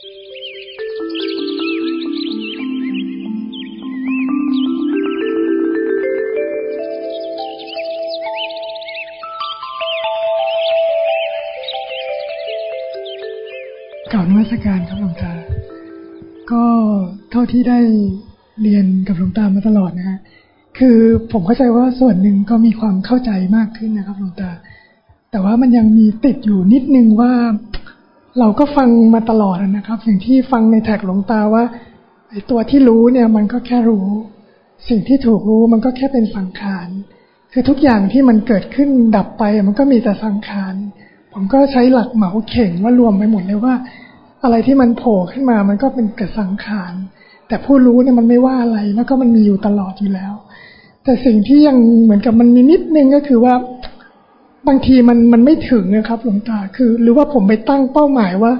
กล่าวนมัสการครับหลวงตา ก็เท่าที่ได้เรียนกับหลวงตามาตลอดนะฮะ คือผมเข้าใจว่าส่วนหนึ่งก็มีความเข้าใจมากขึ้นนะครับหลวงตา แต่ว่ามันยังมีติดอยู่นิดนึงว่า เราก็ฟังมาตลอดนะครับ สิ่งที่ฟังในแท็กหลวงตาว่าไอ้ตัวที่รู้เนี่ยมันก็แค่รู้ สิ่งที่ถูกรู้มันก็แค่เป็นสังขารคือทุกอย่างที่มันเกิดขึ้นดับไปมันก็มีแต่สังขารผมก็ใช้หลักเหมาเข่งว่ารวมไปหมดเลยว่า อะไรที่มันโผล่ขึ้นมามันก็เป็นแต่สังขารแต่ผู้รู้เนี่ยมันไม่ว่าอะไรแล้วก็มันมีอยู่ตลอดอยู่แล้ว แต่สิ่งที่ยังเหมือนกับมันมีนิดนึงก็คือว่า บางทีมันมันไม่ถึงนะครับหลวงตาคือ หรือว่าผมไปตั้งเป้าหมายว่า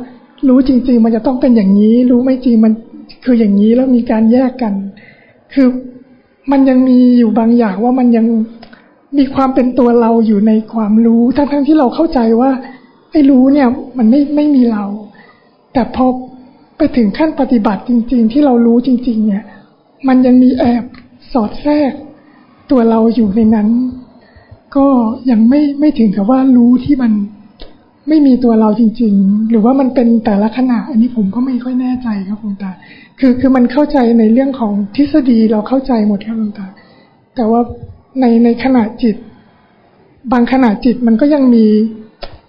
รู้จริง ๆ มันจะต้องเป็นอย่างนี้ รู้ไม่จริงมันคืออย่างนี้แล้วมีการแยกกัน คือมันยังมีอยู่บางอย่างว่ามันยังมีความเป็นตัวเราอยู่ในความรู้ ทั้งๆทที่เราเข้าใจว่าไอ้รู้เนี่ย มันไม่ไม่มีเรา แต่พอไปถึงขั้นปฏิบัติจริง ๆ ที่เรารู้จริง ๆ เนี่ย มันยังมีแอบสอดแทรกตัวเราอยู่ในนั้น ก็ยังไม่ไม่ถึงกับว่ารู้ที่มันไม่มีตัวเราจริง ๆ หรือว่ามันเป็นแต่ละขณะ อันนี้ผมก็ไม่ค่อยแน่ใจครับหลวงตา คือคือมันเข้าใจในเรื่องของทฤษฎีเราเข้าใจหมดครับหลวงตา แต่ว่าในในขณะจิต บางขณะจิตมันก็ยังมี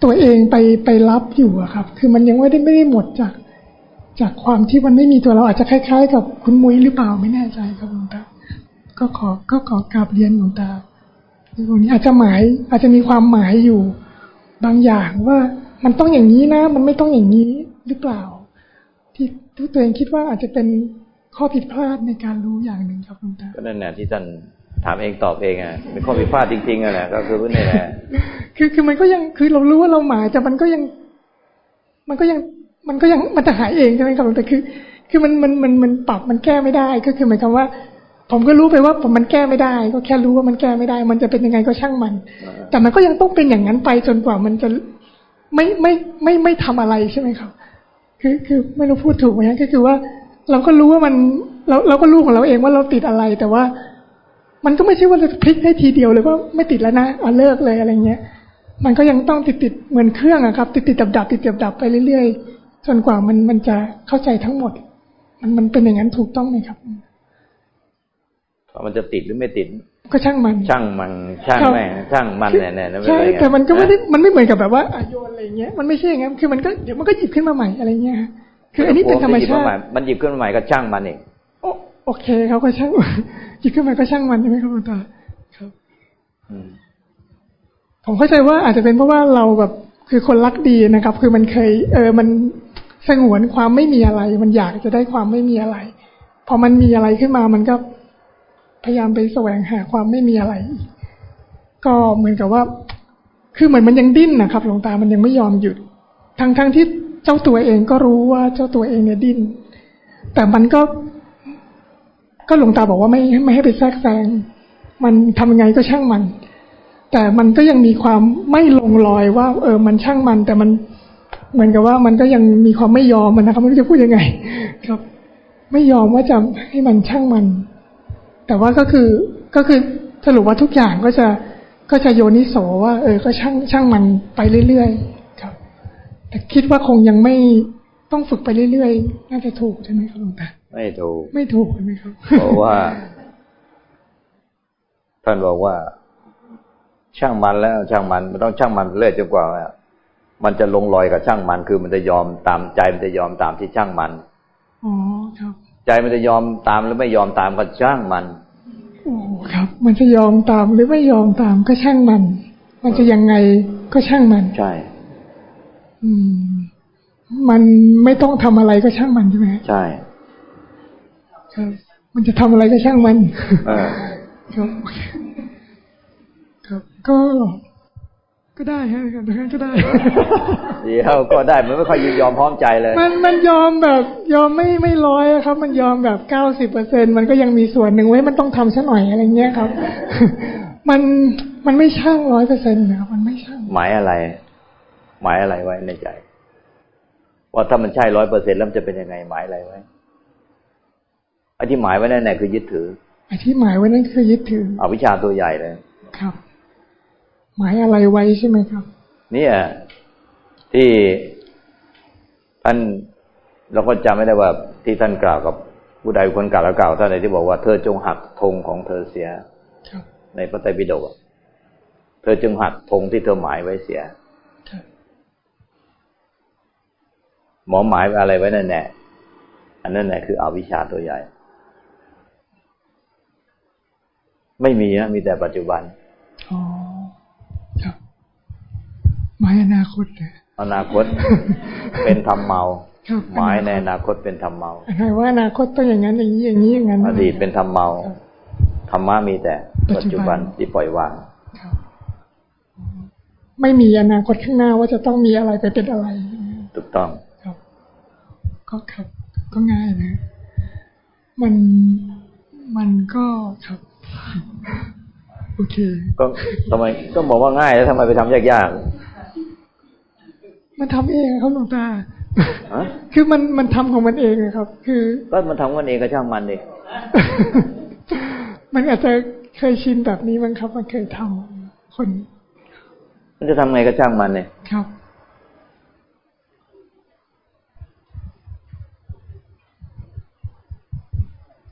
ตัวเองไปไปรับอยู่อะครับ คือมันยังไม่ได้ไม่ได้หมดจาก จากความที่มันไม่มีตัวเราอาจจะคล้าย ๆ กับคุณมุ้ยหรือเปล่าไม่แน่ใจครับหลวงตา ก็ขอก็ขอกราบเรียนหลวงตา ตรงนี้อาจจะหมายอาจจะมีความหมายอยู่บางอย่างว่ามันต้องอย่างนี้นะ มันไม่ต้องอย่างนี้หรือเปล่า ที่ที่ตัวเองคิดว่าอาจจะเป็นข้อผิดพลาดในการรู้อย่างหนึ่งครับหลวงตาก็นั่นแหละที่ท่านถามเองตอบเองอะเป็นข้อผิดพลาดจริงๆอะแหละก็คือนี่แหละคือคือมันก็ยังคือเรารู้ว่าเราหมายแต่มันก็ยัง มันก็ยังมันก็ยังมันจะหายเองใช่ไหมครับแต่คือ คือมันมันมันมันปรับมันแก้ไม่ได้ก็คือหมายความว่า ผมก็รู้ไปว่าผมมันแก้ไม่ได้ ก็แค่รู้ว่ามันแก้ไม่ได้ มันจะเป็นยังไงก็ช่างมัน แต่มันก็ยังต้องเป็นอย่างนั้นไปจนกว่ามันจะไม่ไม่ไม่ไม่ทำอะไรใช่ไหมครับ คือคือไม่รู้พูดถูกไหมก็คือว่า เราก็รู้ว่ามันเราเราก็รู้ของเราเองว่าเราติดอะไร แต่ว่ามันก็ไม่ใช่ว่าเราพลิกได้ทีเดียวเลยว่าไม่ติดแล้วนะเอาเลิกเลยอะไรเงี้ย มันก็ยังต้องติดติดเหมือนเครื่องอะครับ ติดติดดับดับติดดับดับไปเรื่อยๆจนกว่ามันมันจะเข้าใจทั้งหมด มันมันเป็นอย่างนั้นถูกต้องไหมครับ มันจะติดหรือไม่ติด ก็ช่างมัน ช่างมัน ช่างแม่งช่างมันแน่ๆนั่นไม่ใช่เป็นไรแต่มันก็ไม่ได้มันไม่เหมือนกับแบบว่าอะโยนอะไรเงี้ยมันไม่ใช่อย่างนั้นคือมันก็เดี๋ยวมันก็หยิบขึ้นมาใหม่อะไรเงี้ยฮะคืออันนี้เป็นธรรมชาติมันหยิบขึ้นมาใหม่ก็ช่างมันเองโอโอเคเขาก็ช่างหยิบขึ้นมาก็ช่างมันใช่ไหมครับคุณตาครับอืมผมเข้าใจว่าอาจจะเป็นเพราะว่าเราแบบคือคนรักดีนะครับ คือมันเคย เออมันสงวนความไม่มีอะไร มันอยากจะได้ความไม่มีอะไรพอมันมีอะไรขึ้นมามันก็ พยายามไปแสวงหาความไม่มีอะไร ก็เหมือนกับว่า คือเหมือนมันยังดิ้นนะครับหลวงตามันยังไม่ยอมหยุด ทั้งทั้งที่เจ้าตัวเองก็รู้ว่าเจ้าตัวเองเนี่ยดิ้น แต่มันก็ ก็หลวงตาบอกว่าไม่ไม่ให้ไปแทรกแซง มันทำยังไงก็ช่างมัน แต่มันก็ยังมีความไม่ลงรอยว่า เออ มันช่างมัน แต่มันเหมือนกับว่ามันก็ยังมีความไม่ยอมมันนะครับไม่รู้จะพูดยังไง ครับ ไม่ยอมว่าจะให้มันช่างมัน แต่ว่าก็คือก็คือสรุปว่าทุกอย่างก็จะก็จะโยนิโสว่า เออ ก็ช่างช่างมันไปเรื่อยๆครับ แต่คิดว่าคงยังไม่ต้องฝึกไปเรื่อยๆ น่าจะถูกใช่ไหมครับหลวงตาไม่ถูก ไม่ถูกใช่ไหมครับ เพราะว่า ท่านบอกว่า ช่างมันแล้วช่างมันมันต้องช่างมันเรื่อยจนกว่ามันจะลงรอยกับช่างมัน คือมันจะยอมตามใจมันจะยอมตามที่ช่างมันอ๋อครับ ใจมันจะยอมตามหรือไม่ยอมตามก็ช่างมัน โอ้ครับ มันจะยอมตามหรือไม่ยอมตามก็ช่างมัน มันจะยังไงก็ช่างมันใช่ อืม มันไม่ต้องทำอะไรก็ช่างมันใช่ไหมใช่ครับมันจะทำอะไรก็ช่างมัน เออครับ ครับก็ ก็ได้ฮะครับก็ได้เดี๋ยวก็ได้มันไม่ค่อยยินยอมพร้อมใจเลย มันมันยอมแบบยอมไม่ไม่ร้อยอะครับ มันยอมแบบเก้าสิบเปอร์เซ็นมันก็ยังมีส่วนหนึ่งไว้มันต้องทำซะหน่อยอะไรเงี้ยครับ มันมันไม่ช่างร้อยเปอร์เซ็นต์นะครับมันไม่ช่างหมายอะไร หมายอะไรไว้ในใจ ว่าถ้ามันใช่ร้อยเปอร์เซ็นต์แล้วมันจะเป็นยังไงหมายอะไรไว้ไอ้ที่หมายไว้นั่นแหละคือยึดถือไอ้ที่หมายไว้นั่นคือยึดถืออวิชชาตัวใหญ่เลยครับ หมายอะไรไว้ใช่ไหมครับ เนี่ยที่ท่านเราก็จำไม่ได้ว่าที่ท่านกล่าวกับผู้ใดคนกล่าวแล้วกล่าวท่านไหนที่บอกว่าเธอจงหักธงของเธอเสียในพระไตรปิฎกเธอจงหักธงที่เธอหมายไว้เสียหมอหมายอะไรไว้นั่นแหละอันนั้นแหละคืออวิชชาตัวใหญ่ ไม่มีนะมีแต่ปัจจุบัน อ๋อครับ หมายอนาคตเลยอนาคตเป็นธรรมเมาหมายในอนาคตเป็นธรรมเมาหมายว่าอนาคตต้องอย่างนั้นอย่างนี้อย่างนี้อย่างนั้นอดีตเป็นธรรมเมาธรรมะมีแต่ ปัจจุบันที่ปล่อยวางไม่มีอนาคตข้างหน้าว่าจะต้องมีอะไรไปเป็นอะไรถูกต้องครับ ก็ครับ ก็ง่ายนะ มันมันก็ครับโอเคก็ทำไมก็บอกว่าง่ายแล้วทำไมไปทำยากๆ มันทำเองครับหลวงตาคือมันมันทำของมันเองครับ คือ ก็มันทำกันเองก็ช่างมันเองมันอาจจะเคยชินแบบนี้มั้งครับ มันเคยทำคน มันจะทำไงก็ช่างมันเนี่ยครับ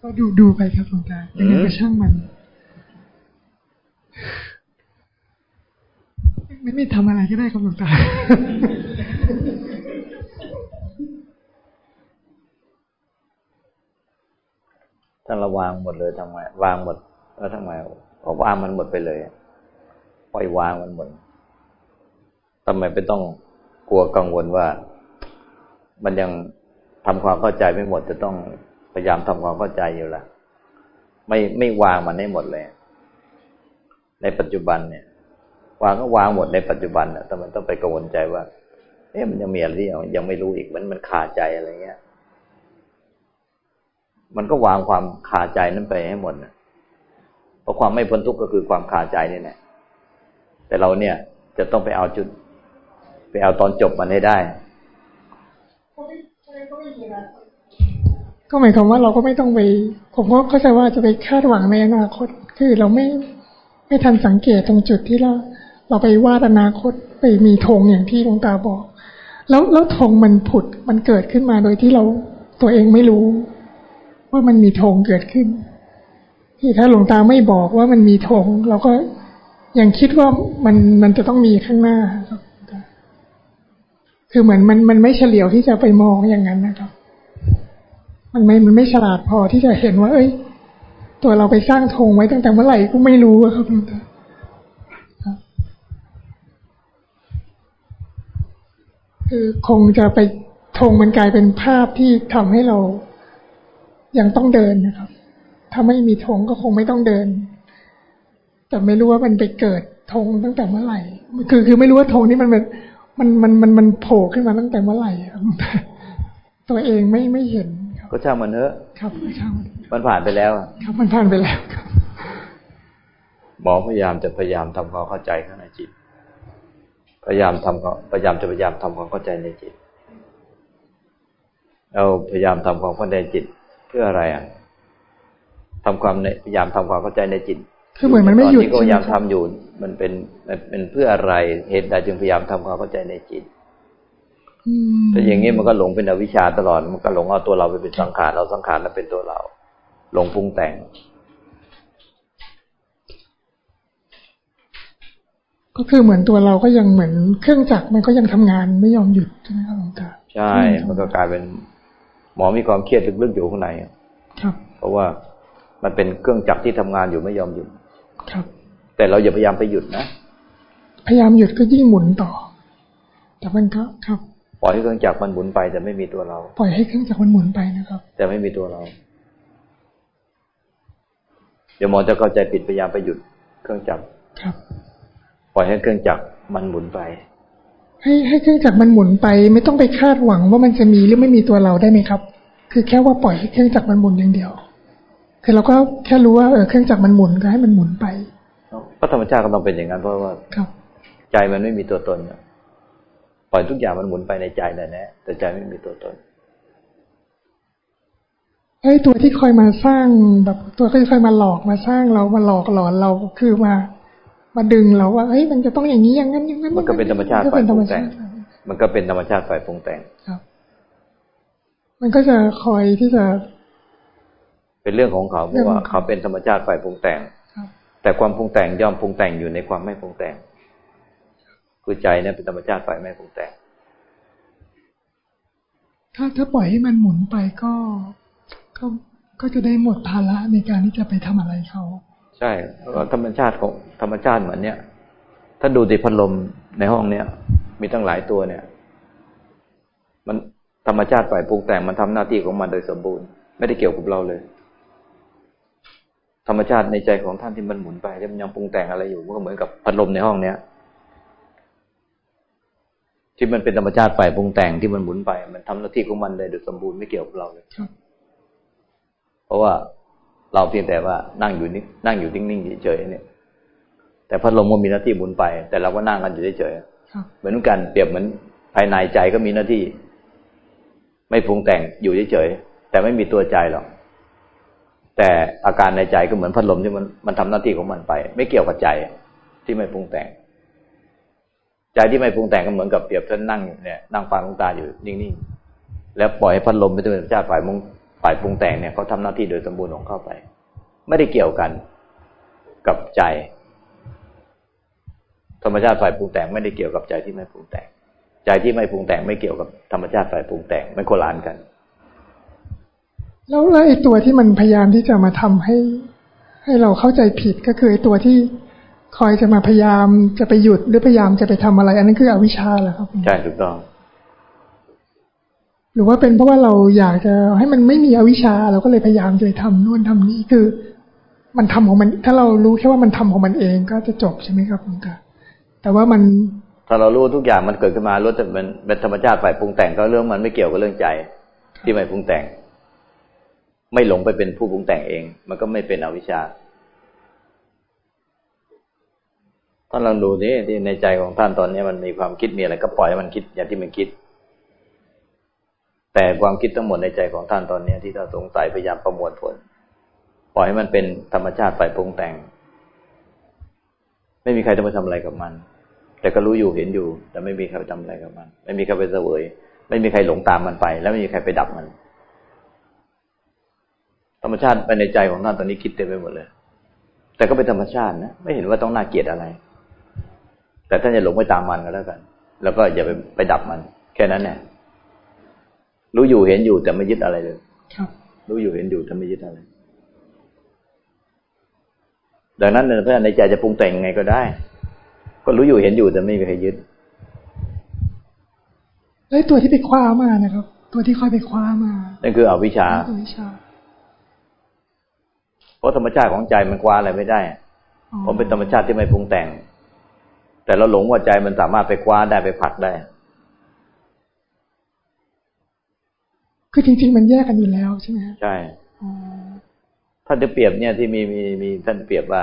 ก็ดูดูไปครับหลวงตายังไงก็ช่างมันไม่ไม่ทำอะไรก็ได้ครับหลวงตา ถ้าเราวางหมดเลยทำไมวางหมด แล้วทำไมบอกวางมันหมดไปเลยปล่อยวางมันหมดทำไมไปต้องกลัวกังวลว่า มันยังทำความเข้าใจไม่หมดจะต้องพยายามทำความเข้าใจอยู่ละไม่ไม่วางมันให้หมดเลย ในปัจจุบันเนี่ย วางก็วางหมดในปัจจุบันนะแต่มันต้องไปกังวลใจว่าเอ๊ะมันยังมีอะไรที่ยังไม่รู้อีกมันมันคาใจอะไรเงี้ย มันก็วางความคาใจนั้นไปให้หมดนะเพราะความไม่พ้นทุกข์ก็คือความคาใจนี่แหละแต่เราเนี่ยจะต้องไปเอาจุด ไปเอาตอนจบมันให้ได้ ก็หมายความว่าเราก็ไม่ต้องไปผมก็เข้าใจว่าจะไปคาดหวังในอนาคต คือเราไม่ไม่ทันสังเกตตรงจุดที่เรา เราไปวาดอนาคตไปมีธงอย่างที่หลวงตาบอก แล้วแล้วธงมันผุดมันเกิดขึ้นมาโดยที่เราตัวเองไม่รู้ ว่ามันมีธงเกิดขึ้น ที่ถ้าหลวงตาไม่บอกว่ามันมีธงเราก็ยังคิดว่ามันมันจะต้องมีข้างหน้าครับคือเหมือนมันมันไม่เฉลียวที่จะไปมองอย่างนั้นนะครับ มันไม่มันไม่ฉลาดพอที่จะเห็นว่า เอ้ย ตัวเราไปสร้างธงไว้ตั้งแต่เมื่อไหร่ก็ไม่รู้ครับหลวงตาคือคงจะไปธงมันกลายเป็นภาพที่ทำให้เรา ยังต้องเดินนะครับ ถ้าไม่มีธงก็คงไม่ต้องเดิน แต่ไม่รู้ว่ามันไปเกิดธงตั้งแต่เมื่อไหร่ คือคือไม่รู้ว่าธงนี้มันมันมันมันมันโผล่ขึ้นมาตั้งแต่เมื่อไหร่ครับตัวเองไม่ไม่เห็นก็ช่างมันเถอะครับช่างมันผ่านไปแล้วครับ มันผ่านไปแล้วครับหมอพยายามจะพยายามทำความเข้าใจข้างในจิต พยายามทำพยายามจะพยายามทำความเข้าใจในจิตเราพยายามทำความเข้าใจจิต เพื่ออะไรอะทำความพยายามทำความเข้าใจในจิตคือเหมือนมันไม่หยุดที่ก็พยายามทำอยู่ มันเป็นเป็นเพื่ออะไร เหตุใดจึงพยายามทำความเข้าใจในจิตแต่อย่างนี้มันก็หลงเป็นอวิชชาตลอด มันก็หลงเอาตัวเราไปเป็นสังขารเราสังขารนั้นเป็นตัวเรา หลงปรุงแต่ง ก็คือเหมือนตัวเราก็ยังเหมือนเครื่องจักรมันก็ยังทำงานไม่ยอมหยุดใช่ไหมครับหลวงตาใช่ มันก็กลายเป็นห มอมีความเครียดลึกๆอยู่ข้างในครับเพราะว่ามันเป็นเครื่องจักรที่ทำงานอยู่ไม่ยอมหยุดครับ แต่เราอย่าพยายามไปหยุดนะ พยายามหยุดก็ยิ่งหมุนต่อ แต่มันก็ครับ ปล่อยให้เครื่องจักรมันหมุนไป แต่ไม่มีตัวเรา ปล่อยให้เครื่องจักรมันหมุนไปนะครับ แต่ไม่มีตัวเรา เดี๋ยวหมอจะเข้าใจผิดพยายามไปหยุดเครื่องจักรครับ ปล่อยให้เครื่องจักรมันหมุนไป ให้ให้เครื่องจักรมันหมุนไป ไม่ต้องไปคาดหวังว่ามันจะมีหรือไม่มีตัวเราได้ไหมครับ คือแค่ว่าปล่อยให้เครื่องจักรมันหมุนอย่างเดียว คือเราก็แค่รู้ว่าเออเครื่องจักรมันหมุนก็ให้มันหมุนไปเพราะธรรมชาติก็ต้องเป็นอย่างนั้นเพราะว่าครับใจมันไม่มีตัวตนปล่อยทุกอย่างมันหมุนไปในใจแน่แน่แต่ใจไม่มีตัวตนไอ้ตัวที่คอยมาสร้างแบบตัวที่คอยมาหลอกมาสร้างเรามาหลอกหลอนเราคือมา มาดึงเราว่าเฮ้ยมันจะต้องอย่างนี้อย่างนั้นอย่างนั้น มันก็เป็นธรรมชาติฝ่ายปรุงแต่งมันก็เป็นธรรมชาติฝ่ายปรุงแต่งครับ มันก็จะคอยที่จะ เป็นเรื่องของเขาเพราะว่าเขาเป็นธรรมชาติฝ่ายปรุงแต่งแต่ความปรุงแต่งย่อมปรุงแต่งอยู่ในความไม่ปรุงแต่งคือใจเนี่ยเป็นธรรมชาติฝ่ายไม่ปรุงแต่งถ้าถ้าปล่อยให้มันหมุนไปก็ก็ก็จะได้หมดภาระในการที่จะไปทำอะไรเขา ใช่ธรรมชาติของธรรมชาติเหมือนเนี้ยถ้าดูติพัดลมในห้องเนี้ยมีตั้งหลายตัวเนี่ย มันธรรมชาติฝ่ายปรุงแต่งมันทำหน้าที่ของมันโดยสมบูรณ์ ไม่ได้เกี่ยวกับเราเลย ธรรมชาติในใจของท่านที่มันหมุนไปที่มันยังปรุงแต่งอะไรอยู่มันก็เหมือนกับพัดลมในห้องเนี้ยที่มันเป็นธรรมชาติฝ่ายปรุงแต่งที่มันหมุนไป มันทำหน้าที่ของมันได้โดยสมบูรณ์ไม่เกี่ยวกับเราเลยเพราะว่า เราเพียงแต่ว่านั่งอยู่นิ่งนั่งอยู่นิ่งๆเฉยๆเนี่ย แต่พัดลมมันมีหน้าที่หมุนไป แต่เราก็นั่งกันอยู่เฉยๆเหมือนกันเปรียบเหมือนภายในใจก็มีหน้าที่ ไม่ปรุงแต่งอยู่เฉยๆแต่ไม่มีตัวใจหรอกแต่อาการในใจก็เหมือนพัดลมที่มันมันทำหน้าที่ของมันไป ไม่เกี่ยวกับใจที่ไม่ปรุงแต่ง ใจที่ไม่ปรุงแต่งก็เหมือนกับเปรียบท่านนั่งเนี่ยนั่งฟังลงตาอยู่นิ่งๆแล้วปล่อยให้พัดลมไปเป็นธรรมชาติฝ่ายมุง ฝ่ายปรุงแต่งเนี่ยเขาทาหน้าที่โดยสมบูรณ์ของเข้าไป ไม่ได้เกี่ยวกันกับใจ ธรรมชาติฝ่ายปรุงแต่งไม่ได้เกี่ยวกับใจที่ไม่ปรุงแต่ง ใจที่ไม่ปรุงแต่งไม่เกี่ยวกับธรรมชาติฝ่ายปรุงแต่งไม่โคลานกัน แล้วแล้วไอ้ตัวที่มันพยายามที่จะมาทำให้ ให้เราเข้าใจผิดก็คือไอ้ตัวที่คอยจะมาพยายามจะไปหยุดหรือพยายามจะไปทำอะไร อันนั้นคืออวิชชาเหรอครับใช่ถูกต้อง หรือว่าเป็นเพราะว่าเราอยากจะให้มันไม่มีอวิชชา เราก็เลยพยายามจะทำนู่นทำนี่คือ มันทำของมัน ถ้าเรารู้แค่ว่ามันทำของมันเองก็จะจบใช่ไหมครับคุณกาแต่ว่ามันถ้าเรารู้ทุกอย่างมันเกิดขึ้นมารู้แต่มันเป็นธรรมชาติฝ่ายปรุงแต่งก็เรื่องมันไม่เกี่ยวกับเรื่องใจ ที่ไม่ปรุงแต่ง ไม่หลงไปเป็นผู้ปรุงแต่งเอง มันก็ไม่เป็นอวิชชาท่านลองดูนี่ที่ในใจของท่านตอนนี้มันมีความคิดมีอะไรก็ปล่อยให้มันคิดอย่างที่มันคิด แต่ความคิดทั้งหมดในใจของท่านตอนนี้ที่เรานสงสัยพยายามประมวลผล ปล่อยให้มันเป็นธรรมชาติฝ่ายปรุงแต่ง ไม่มีใครจะมาทำอะไรกับมัน แต่ก็รู้อยู่เห็นอยู่ แต่ไม่มีใครไปทำอะไรกับมัน ไม่มีใครไปเสวย ไม่มีใครหลงตามมันไป แล้วไม่มีใครไปดับมัน ธรรมชาติไปในใจของท่านตอนนี้คิดเต็มไปหมดเลย แต่ก็เป็นธรรมชาตินะไม่เห็นว่าต้องน่าเกลียดอะไร แต่ท่านจะหลงไปตามมันก็แล้วกัน แล้วก็อย่าไปไปดับมัน แค่นั้นแหละ รู้อยู่เห็นอยู่แต่ไม่ยึดอะไรเลยครับรู้อยู่เห็นอยู่แต่ไม่ยึดอะไร ดังนั้นเพื่อนในใจจะปรุงแต่งยังไงก็ได้ ก็รู้อยู่เห็นอยู่แต่ไม่มีใครยึดแล้วตัวที่ไปคว้ามานะครับ ตัวที่ค่อยไปคว้ามานั่นคืออวิชชาอวิชาเพราะธรรมชาติของใจมันคว้าอะไรไม่ได้เพราะเป็นธรรมชาติที่ไม่ปรุงแต่ง แต่เราหลงว่าใจมันสามารถไปคว้าได้ไปผักได้ คือจริง ๆ มันแยกกันอยู่แล้วใช่ไหมใช่ท่านจะเปรียบเนี่ยที่มีมีมีท่านเปรียบว่า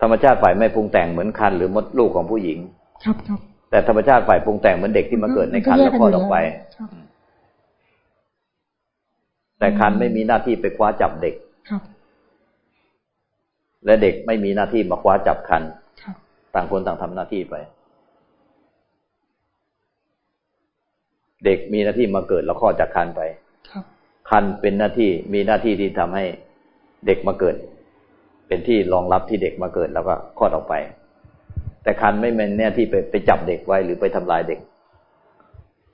ธรรมชาติฝ่ายไม่ปรุงแต่งเหมือนคันหรือมดลูกของผู้หญิง ครับครับแต่ธรรมชาติฝ่ายปรุงแต่งเหมือนเด็กที่มาเกิดในคันแล้วคลอดออกไปแต่คันไม่มีหน้าที่ไปคว้าจับเด็กครับ และเด็กไม่มีหน้าที่มาคว้าจับคันต่างคนต่างทำหน้าที่ไป เด็กมีหน้าที่มาเกิดแล้วคลอดจากคันไปคันเป็นหน้าที่มีหน้าที่ที่ทำให้เด็กมาเกิด เป็นที่รองรับที่เด็กมาเกิดแล้วก็คลอดออกไป แต่คันไม่เป็นหน้าที่ไปไปจับเด็กไว้หรือไปทำลายเด็ก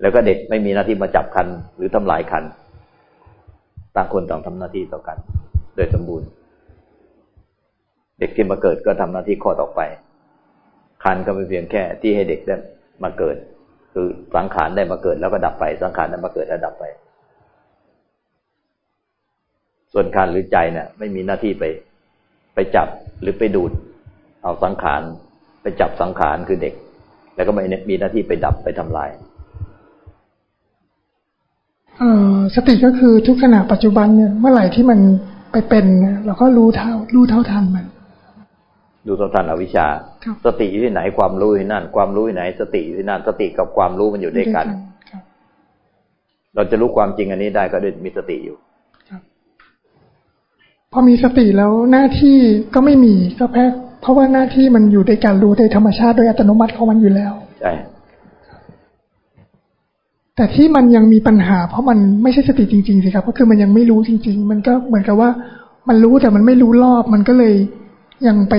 แล้วก็เด็กไม่มีหน้าที่มาจับคันหรือทำลายคันต่างคนต่างทำหน้าที่ต่อกัน โดยสมบูรณ์ เด็กที่มาเกิดก็ทำหน้าที่คลอดออกไป คันก็เป็นเพียงแค่ที่ให้เด็กได้มาเกิด คือสังขารได้มาเกิดแล้วก็ดับไป สังขารได้มาเกิดแล้วดับไป ส่วนคันหรือใจเนี่ยไม่มีหน้าที่ไป ไปจับหรือไปดูด เอาสังขารไปจับสังขารคือเด็ก แล้วก็ไม่มีหน้าที่ไปดับไปทำลายเออสติก็คือทุกขณะปัจจุบันเนี่ยเมื่อไหร่ที่มันไปเป็นเราก็รู้เท่ารู้เท่าทันมัน ดูตัวทันอวิชชา สติอยู่ที่ไหนความรู้ที่นั่น ความรู้ที่ไหน สติอยู่ที่นั่น สติกับความรู้มันอยู่ด้วยกัน เราจะรู้ความจริงอันนี้ได้ก็ด้วยมีสติอยู่พอมีสติแล้วหน้าที่ก็ไม่มีก็แพ้เพราะว่าหน้าที่มันอยู่ในการรู้โดยธรรมชาติโดยอัตโนมัติของมันอยู่แล้วใช่แต่ที่มันยังมีปัญหา เพราะมันไม่ใช่สติจริงๆสิครับก็คือมันยังไม่รู้จริง ๆ มันก็เหมือนกับว่า มันรู้แต่มันไม่รู้รอบ มันก็เลย ยังไป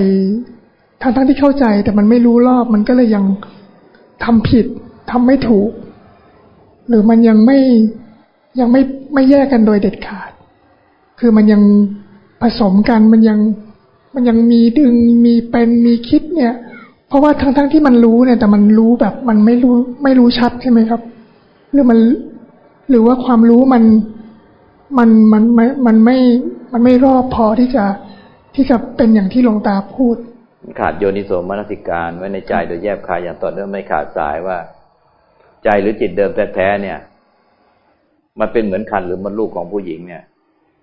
ทางทั้งที่เข้าใจ แต่มันไม่รู้รอบมันก็เลยยังทำผิดทำไม่ถูก หรือมันยังไม่ยังไม่ไม่แยกกันโดยเด็ดขาด คือมันยังผสมกันมันยังมันยังมีดึงมีเป็นมีคิดเนี่ย เพราะว่าทั้งทั้งที่มันรู้เนี่ย แต่มันรู้แบบมันไม่รู้ไม่รู้ชัดใช่ไหมครับ หรือมันหรือว่าความรู้มันมันมันไม่มันไม่มันไม่รอบพอที่จะ ที่จะเป็นอย่างที่หลวงตาพูด ขาดโยนิโสมนสิการไว้ในใจโดยแยบคายอย่างต่อเนื่องไม่ขาดสายว่า ใจหรือจิตเดิมแท้ๆเนี่ย มันเป็นเหมือนคันหรือมันลูกของผู้หญิงเนี่ย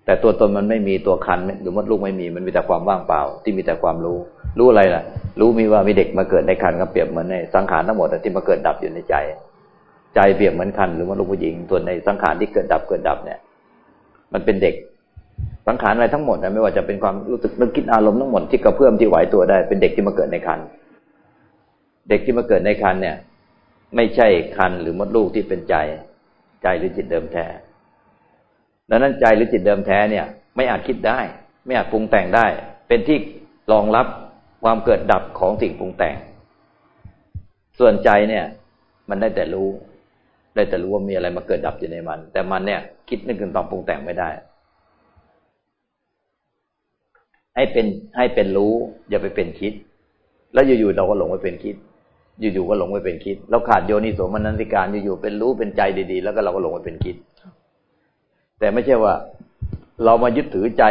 แต่ตัวตนมันไม่มีตัวคันหรือมดลูกไม่มีมันมีแต่ความว่างเปล่า ที่มีแต่ความรู้ รู้อะไรล่ะ รู้มีว่ามีเด็กมาเกิดในคันก็เปรียบเหมือนในสังขารทั้งหมดที่มาเกิดดับอยู่ในใจ ใจเปรียบเหมือนคันหรือมดลูกผู้หญิงตัวนในสังขารที่เกิดดับเกิดดับเนี่ย มันเป็นเด็ก สังขารอะไรทั้งหมดนะไม่ว่าจะเป็นความรู้สึกนึกคิดอารมณ์ทั้งหมดที่กระเพื่อมที่ไหวตัวได้ เป็นเด็กที่มาเกิดในคันเด็กที่มาเกิดในคันเนี่ย ไม่ใช่คันหรือมดลูกที่เป็นใจ ใจหรือจิตเดิมแท้ดังนั้นใจหรือจิตเดิมแท้เนี่ย ไม่อาจคิดได้ ไม่อาจปรุงแต่งได้ เป็นที่รองรับความเกิดดับของสิ่งปรุงแต่ง ส่วนใจเนี่ย มันได้แต่รู้ ได้แต่รู้ว่ามีอะไรมาเกิดดับอยู่ในมัน แต่มันเนี่ย คิดนึกถึงตองปรุงแต่งไม่ได้ ให้เป็นให้เป็นรู้ อย่าไปเป็นคิด แล้วอยู่ๆเราก็หลงไปเป็นคิด อยู่ๆก็หลงไปเป็นคิด เราขาดโยนิโสมนันติการอยู่ๆเป็นรู้เป็นใจดีๆ แล้วก็เราก็หลงไปเป็นคิด แต่ไม่ใช่ว่า เรามายึดถือใจ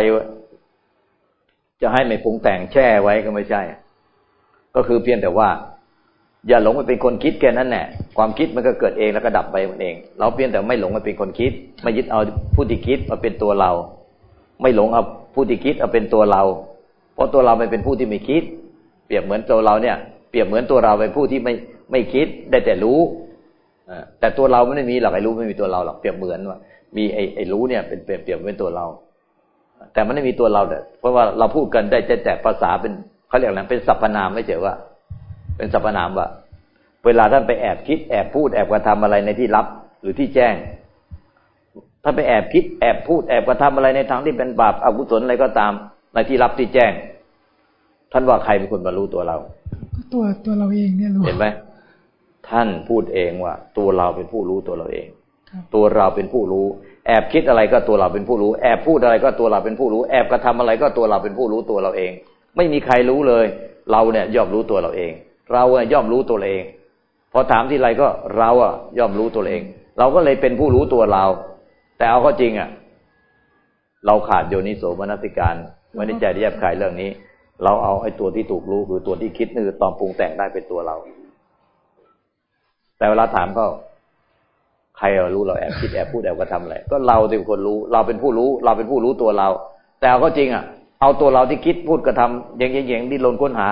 จะให้ไม่ปรุงแต่งแช่ไว้ก็ไม่ใช่ ก็คือเพียงแต่ว่า อย่าหลงไปเป็นคนคิดแค่นั้นแหละความคิดมันก็เกิดเองแล้วก็ดับไปมันเอง เราเพียงแต่ไม่หลงไปเป็นคนคิด ไม่ยึดเอาผู้ที่คิดมาเป็นตัวเรา ไม่หลงเอา ผู้ที่คิดเอาเป็นตัวเรา เพราะตัวเราไม่เป็นผู้ที่ไม่คิด เปรียบเหมือนตัวเราเนี่ย เปรียบเหมือนตัวเราเป็นผู้ที่ไม่ไม่คิดได้แต่รู้แต่ตัวเราไม่ได้มีหรอกไอ้รู้ไม่มีตัวเราหรอกเปรียบเหมือนว่า มีไอ้ไอ้รู้เนี่ยเป็นเปรียบเปรียบเป็นตัวเรา แต่มันไม่มีตัวเราเพราะว่าเราพูดกันได้แต่แต่ภาษาเป็นเขาเรียกอะไรเป็นสรรพนามไม่เจอว่า เป็นสรรพนามว่า เวลาท่านไปแอบคิดแอบพูดแอบกระทำอะไรในที่ลับหรือที่แจ้ง ถ้าไปแอบคิดแอบพูดแอบกระทำอะไรในทางที่เป็นบาปอกุศลอะไรก็ตาม ในที่ลับที่แจ้ง ท่านว่าใครเป็นคนมารู้ตัวเราตัวตัวเราเองเนี่ยรู้เห็นไหมท่านพูดเองว่า ตัวเราเป็นผู้รู้ตัวเราเอง ตัวเราเป็นผู้รู้ แอบคิดอะไรก็ตัวเราเป็นผู้รู้ แอบพูดอะไรก็ตัวเราเป็นผู้รู้ แอบกระทำอะไรก็ตัวเราเป็นผู้รู้ตัวเราเอง ไม่มีใครรู้เลย เราเนี่ยย่อมรู้ตัวเราเอง เราเนี่ยย่อมรู้ตัวเอง พอถามที่ไรก็เราอะย่อมรู้ตัวเอง เราก็เลยเป็นผู้รู้ตัวเรา แต่เอาข้อจริงอะ เราขาดโยนิโสมนสิการไม่ได้ใจที่แยบขายเรื่องนี้ เราเอาไอ้ตัวที่ถูกรู้คือตัวที่คิดคือตอนปรุงแต่งได้เป็นตัวเรา แต่เวลาถามก็ ใครรู้เราแอบคิดแอบพูดแอบกระทำอะไรก็เราเป็นคนรู้ เราเป็นผู้รู้ เราเป็นผู้รู้ตัวเรา แต่เอาก็จริงอะ เอาตัวเราที่คิดพูดกระทำอย่างๆอย่งดิ้นรนค้นหา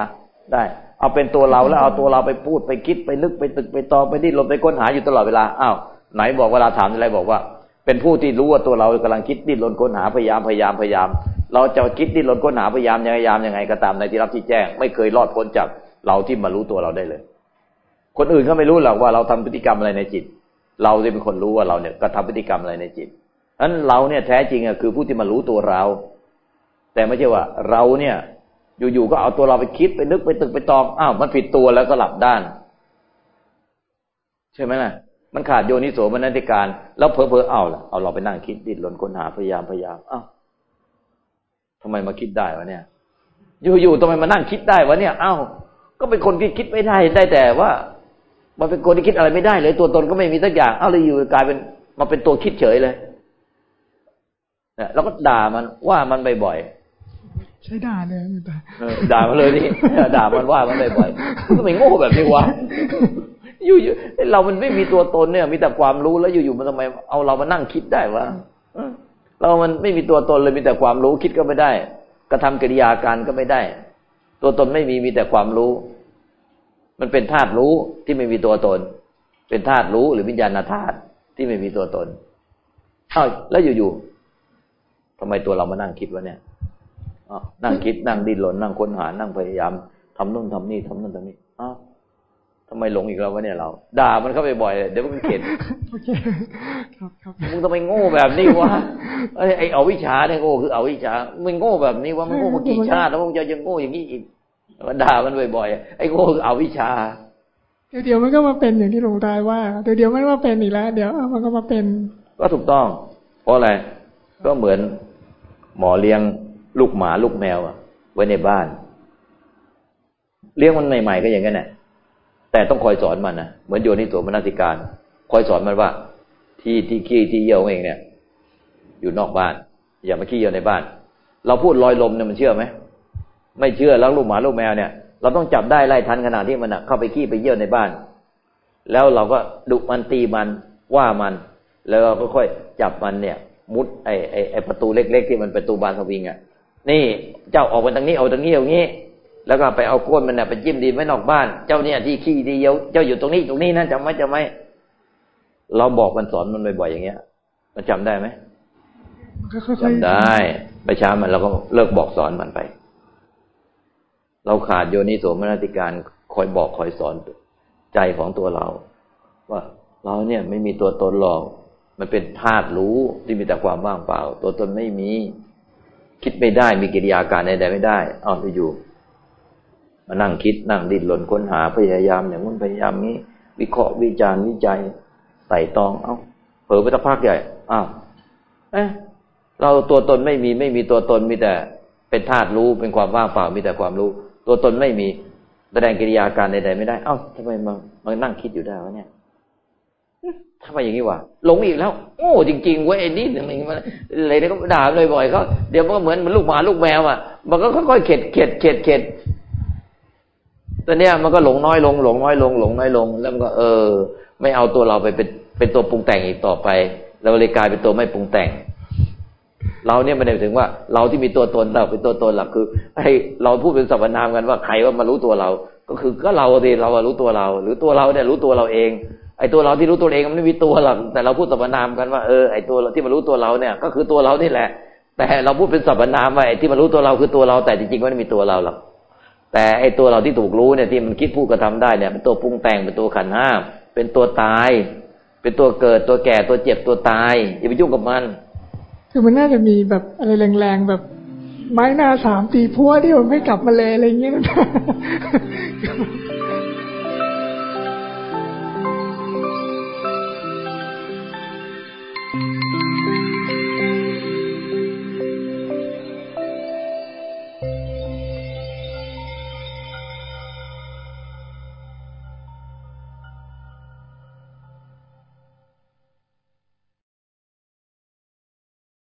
ได้ เอาเป็นตัวเราแล้วเอาตัวเราไปพูดไปคิดไปนึกไปตึกไปตอไปดิ้นรนไปค้นหาอยู่ตลอดเวลาอ้าวไหนบอกเวลาถามอะไรบอกว่า เป็นผู้ที่รู้ว่าตัวเรากำลังคิดดิ้นรนค้นหาพยายามพยายามพยายาม เราจะคิดดิ้นรนค้นหาพยายามพยายามยังไงก็ตามในที่รับที่แจ้ง ไม่เคยรอดพ้นจากเราที่มารู้ตัวเราได้เลย คนอื่นเขาไม่รู้หรอกว่าเราทำพฤติกรรมอะไรในจิต เราจะเป็นคนรู้ว่าเราเนี่ยกระทำพฤติกรรมอะไรในจิตนั้นเราเนี่ยแท้จริงอะคือผู้ที่มารู้ตัวเรา แต่ไม่ใช่ว่า เราเนี่ย อยู่ๆก็เอาตัวเราไปคิดไปนึกไปตึกไปตองอ้าวมันผิดตัวแล้วก็หลับด้าน ใช่ไหมล่ะ มันขาดโยนิโสมนัติการ แล้วเพอเพอเอาล่ะเอาเราไปนั่งคิดดิ้นรนค้นหาพยายามพยายามอ้าวทำไมมาคิดได้วะเนี่ย อยู่ๆทำไมมานั่งคิดได้วะเนี่ยอ้าวก็เป็นคนที่คิดไม่ได้ได้แต่ว่า มันเป็นคนที่คิดอะไรไม่ได้เลย ตัวตนก็ไม่มีสักอย่าง เอาเลยอยู่กลายเป็นมาเป็นตัวคิดเฉยเลยเนี่ยเราก็ด่ามันว่ามันบ่อยๆใช้ด่าเลยด่าด่ามันเลยนี่ด่ามันว่ามันบ่อยๆทำไมโง่แบบนี้วะ อยู่ๆเรามันไม่มีตัวตนเนี่ย มีแต่ความรู้แล้วอยู่ๆมันทำไมเอาเรามานั่งคิดได้วะเรามันไม่มีตัวตนเลยมีแต่ความรู้คิดก็ไม่ได้ กระทำกิริยาการก็ไม่ได้ ตัวตนไม่มีมีแต่ความรู้ มันเป็นธาตุรู้ที่ไม่มีตัวตน เป็นธาตุรู้หรือวิญญาณธาตุที่ไม่มีตัวตนเอ้าแล้วอยู่ๆทำไมตัวเรามานั่งคิดวะเนี่ยนั่งคิดนั่งดิ้นรนนั่งค้นหานั่งพยายามทำนู่นทำนี่ทำนู่นทำนี่อ้าว ทำไมหลงอีกแล้ววะเนี่ยเรา ด่ามันเข้าไปบ่อยเดี๋ยวมันเข็ดโอเคครับครับมึงทำไมโง่แบบนี้วะไอ้ไอ้เอาวิชาเนี่ยโง่คือเอาวิชามึงโง่แบบนี้วะมึงโง่มากี่ชาติแล้วมึงจะยังโง่อย่างนี้อีกมันด่ามันบ่อยๆไอ้โง่คือเอาวิชาเดี๋ยวเดี๋ยวมันก็มาเป็นอย่างที่หลวงตาว่าเดี๋ยวเดี๋ยวมันมาเป็นอีกแล้ว เดี๋ยวมันก็มาเป็น ก็ถูกต้องเพราะอะไรก็เหมือนหมอเลี้ยงลูกหมาลูกแมวอะไว้ในบ้าน เลี้ยงมันใหม่ๆก็อย่างนั้นแหละ แต่ต้องคอยสอนมันนะเหมือนโยนิโสมนสิการ คอยสอนมันว่า ที่ที่ขี้ที่เยี่ยวเองเนี่ย อยู่นอกบ้าน อย่ามาขี้เยี่ยวในบ้าน เราพูดลอยลมเนี่ยมันเชื่อไหมไม่เชื่อแล้วลูกหมาลูกแมวเนี่ย เราต้องจับได้ไล่ทันขนาดที่มันเข้าไปขี้ไปเยี่ยวในบ้าน แล้วเราก็ดุมันตีมันว่ามัน แล้วเราก็ค่อยจับมันเนี่ย มุดไอไอไอประตูเล็ก ๆ ที่มันประตูบานสวิงอะนี่เจ้าออกไปทางนี้เอาทางนี้อย่างนี้ แล้วก็ไปเอาก้นมันเนี่ยไปจิ้มดินไว้นอกบ้าน เจ้าเนี่ยที่ขี้ที่เยี่ยวเจ้าอยู่ตรงนี้ตรงนี้นะจำไว้จำไว้เราบอกมันสอนมันบ่อยๆอย่างเงี้ย มันจำได้ไหมจำได้ไปช้ามันเราก็เลิกบอกสอนมันไป เราขาดโยนิโสมนติการคอยบอกคอยสอนใจของตัวเรา ว่าเราเนี่ยไม่มีตัวตนหรอก มันเป็นธาตุรู้ที่มีแต่ความว่างเปล่า ตัวตนไม่มี คิดไม่ได้มีกิริยาการใดๆไม่ได้อ้าวไปอยู่ มานั่งคิดนั่งดิ้นรนค้นหาพยายามอย่างนู้นพยายามนี้ วิเคราะห์วิจารณ์วิจัยไต่ตอง เอา้าเผลอไปตะพักใหญ่อ้าวเอ๊ะเราตัวตนไม่มีไม่มีตัวตนมีแต่เป็นธาตุรู้เป็นความว่างเปล่ามีแต่ความรู้ ตัวตนไม่มีแสดงกิริยาการใดๆไม่ได้ เอ้าทำไมมันมันนั่งคิดอยู่ได้วะเนี่ยทำไมอย่างนี้วะหลงอีกแล้วโอ้จริงๆเว้ยไอ้นี่มันมันอะไรนี่ก็ด่าเลยบ่อยเขาเดี๋ยวมันก็เหมือนมันลูกหมาลูกแมวอะมันก็ค่อยๆเข็ดเข็ดเข็ดเข็ด ตอนเนี้ยมันก็หลงน้อยลงหลงน้อยลงหลงน้อยลง แล้วมันก็เออ ไม่เอาตัวเราไปเป็นเป็นตัวปรุงแต่งอีกต่อไป เราเลยกลายเป็นตัวไม่ปรุงแต่ง เราเนี่ยไม่ได้ถึงว่า เราที่มีตัวตนเราเป็นตัวตนหลักคือให้เราพูดเป็นสรรพนามกันว่าใครว่ามารู้ตัวเรา ก็คือก็เราสิเรารู้ตัวเรา หรือตัวเราเนี่ยรู้ตัวเราเองไอ้ตัวเราที่รู้ตัวเองมันไม่มีตัวหรอกแต่เราพูดสรรพนามกันว่าเออไอ้ตัวที่มารู้ตัวเราเนี่ย ก็คือตัวเรานี่แหละ แต่เราพูดเป็นสรรพนามว่าไอ้ที่มารู้ตัวเราคือตัวเราแต่จริงๆไม่มีตัวเราหรอก แต่ไอตัวเราที่ถูกรู้เนี่ยที่มันคิดพูดกระทาได้เนี่ยเป็นตัวปรุงแต่งเป็นตัวขันห้าเป็นตัวตาย เป็นตัวเกิดตัวแก่ตัวเจ็บตัวตายอย่าไปยุ่งกับมัน คือมันน่าจะมีแบบอะไรแรงๆแบบไม้หน้าสามตีพัวที่มันไม่กลับมาเลยอะไรเงี้ย